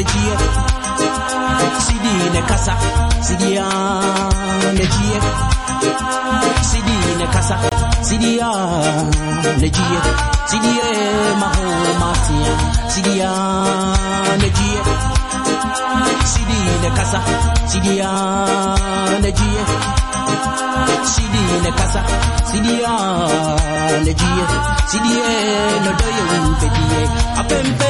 nejie sidi ne kasa sidia nejie sidi ne kasa sidia nejie sidie maho matia sidia nejie sidi ne kasa sidia nejie sidi ne kasa sidia nejie sidie no doye ubedie apempe